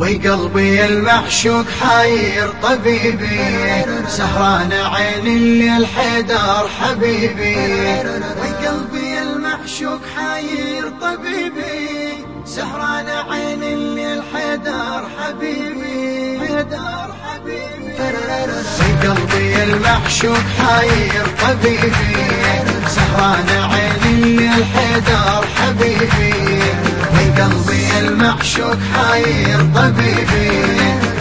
وقلبي المحشوق حاير طبيبي. سهران عين الليل حيدر حبيبي. وقلبي المحشوق حاير طبيبي. سهران عين الليل حيدر حبيبي. حيدر حبيبي. وقلبي المحشوق حاير طبيبي. سهران عين الليل حيدر حبيبي. قلبي المعشوق حاير طبيبي.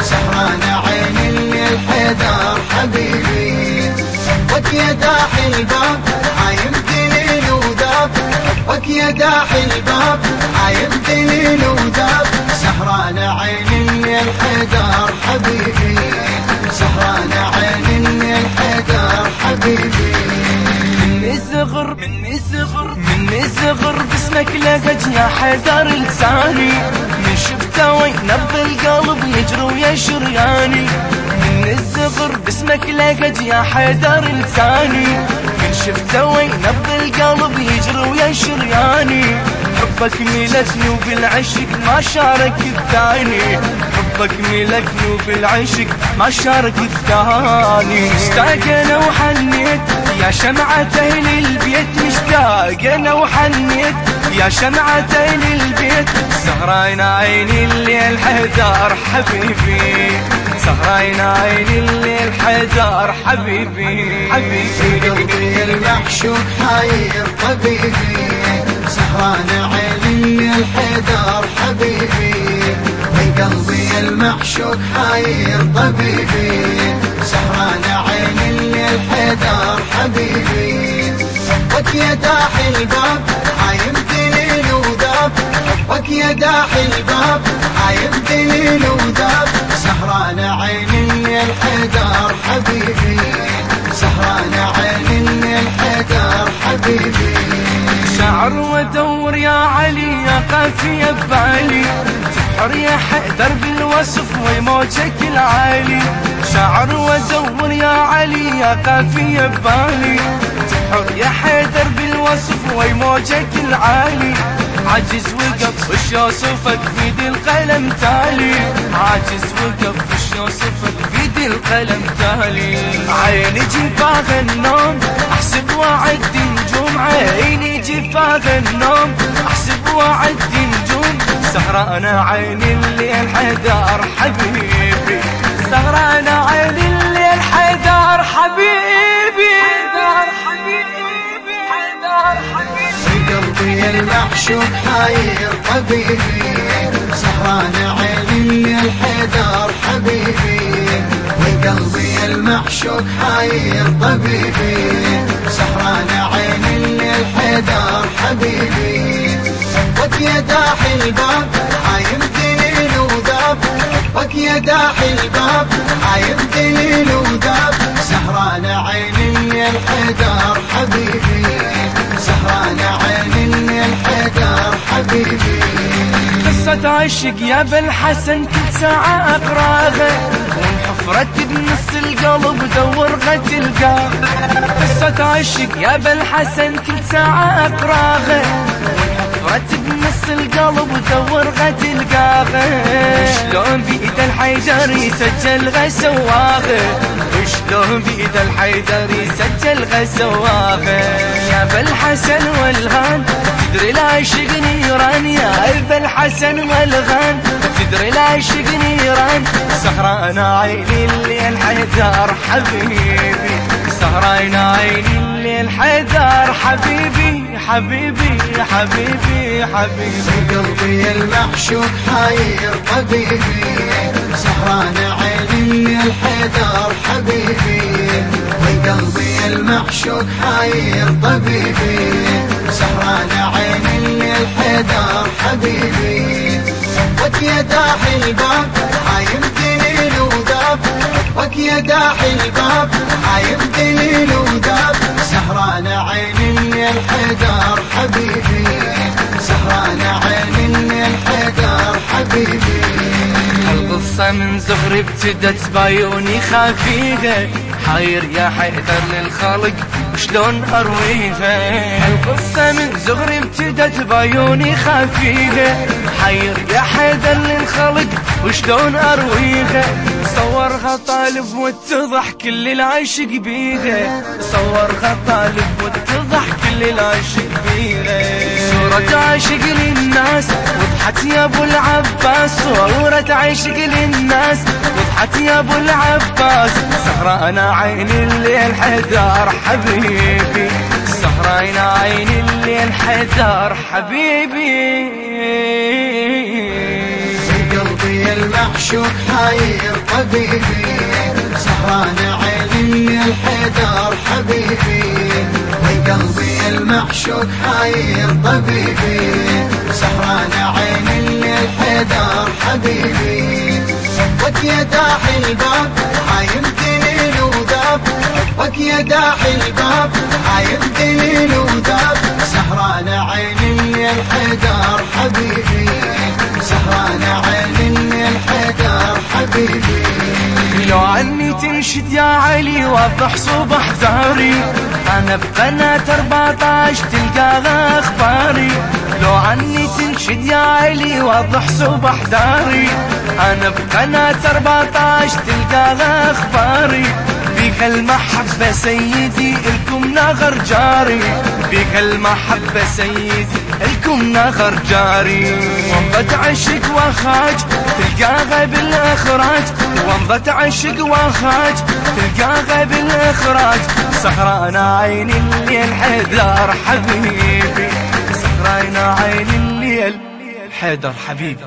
سهران عين الليل حيدر حبيبي. حبك يا داحي الباب عايم دليل وذاب حبك يا داحي الباب عايم دليل وذاب سهران عين الليل حيدر حبيبي. صغر باسمك يا حيدر لساني من شفته وين نبض القلب يجري ويا شرياني. من الصغر باسمك لقت يا حيدر لساني من شفته وين نبض القلب يجري ويا شرياني. حبك ملكني وبالعشق ما شارك الثاني. حبك ملكني وبالعشق ما شارك الثاني. اشتاق وحنيت يا شمعة أهل البيت مشتاق أنا وحنيت يا شمعة أهل البيت سهرين عيني الليل حدار حبيبي. سهرين عيني الليل حدار حبيبي. حبيبي قلبي المحشوق حاير طبيبي. سهران عيني الليل حدار حبيبي. قلبي المحشوق حاير طبيبي. سهران عيني الليل حدار حبيبي. يا داحي الباب عايم دليل وذاب حبك يا داحي الباب عايم دليل وذاب سهران عين الليل حبيبي. سهران عين الليل حبيبي. شعر ودور يا علي يا قافية ببالي تبحر يا حيدر بالوصف ويموجك العالي. شعر ودور يا علي يا قافية ببالي تبحر يا حيدر بالوصف ويموجك العالي. عاجز وقف وش يوصفك بيد القلم تالي. عاجز وقف وش يوصفك بيد القلم تالي. عيني جفاف النوم احسب وعد نجوم. عيني جفاف النوم احسب وعد نجوم. سهران عين الليل حدار حبيبي. سهران عين قلبي المحشوق حاير طبيبي سهران عين الليل حدار حبيبي وقلبي المحشوق حاير طبيبي سهران عين الليل حدار حبيبي حبك يا داحي الباب عايم دليل وذاب يا داحي الباب عايم دليل وذاب سهران عين الليل حدار حبيبي سهران عين حدار حبيبي. قصة عشق يا بالحسن كل ساعة أقرأها. وانحفرت بنص القلب دورها تلقاها قصة عشق يا بالحسن كل ساعة أقرأها. وانحفرت بنص القلب ودورها تلقاها شلون بإيد الحجر يسجل غسواها شلون بإيد الحيدر يسجل غسواها يا بالحسن والغان تدري العاشق نيران يا أبا الحسن والغان تدري العاشق نيران سهران عيني الليل حيدر حبيبي. سهران عيني حيدر حبيبي حبيبي حبيبي حبيبي. قلبي المحشوق حاير طبيبي. سهران عين الليل حيدر حبيبي. وقلبي المحشوق حاير طبيبي. سهران عين الليل حيدر حبيبي. حبك يا داحي الباب عايم دليل وذاب حبك يا داحي الباب عايم دليل وذاب سهران عين الليل حيدر حبيبي. سهران عين الليل حيدر حبيبي. القصة من زغري ابتدت بعيوني خافيها حاير يا حيدر للخلق وشلون ارويها القصة من زغري ابتدت بعيوني خافيها حاير يا حيدر للخلق وشلون أرويها. صورها طالب واتضح كل العشق بيها. صورها طالب واتضح كل العشق بيها. صورة عشق للناس وضحت يا أبو العباس. صورة عشق للناس وضحت يا أبو العباس. سهرانة عين الليل حدار حبيبي. سهرانة عين الليل حدار حبيبي. قلبي المحشوق حاير طبيبي. سهران عين الليل حدار حبيبي. قلبي المحشوق حاير طبيبي. سهران عين الليل حدار حبيبي. حبك يا داحي الباب حايم دليل وذاب حبك يا داحي الباب حايم دليل وذاب تنشد يا علي وضح صبح ثاري أنا بقناة 14 تلقاها أخباري. لو عني تنشد يا علي وضح صبح داري. أنا بقناة 14 تلقاها أخباري. بك المحبة سيدي الكم نغر جاري. بك المحبة سيدي الكم نغر جاري. وانبت عشق وخاج تلقاها بالاخراج وانبت عشق وخاج تلقاها بالاخراج سهران عين الليل حيدر حبيبي. سهران عين الليل حيدر حبيبي.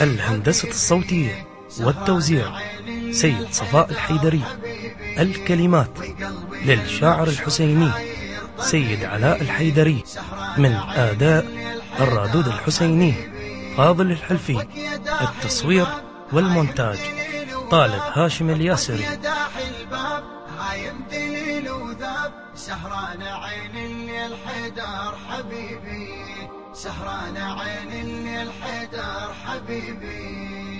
الهندسة الصوتية والتوزيع سيد صفاء الحيدري. الكلمات للشاعر الحسيني سيد علاء الحيدري. من آداء الرادود الحسيني فاضل الحلفي. التصوير والمونتاج طالب هاشم الياسري سهران حبيبي. سهران عين الليل حدار حبيبي.